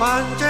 反正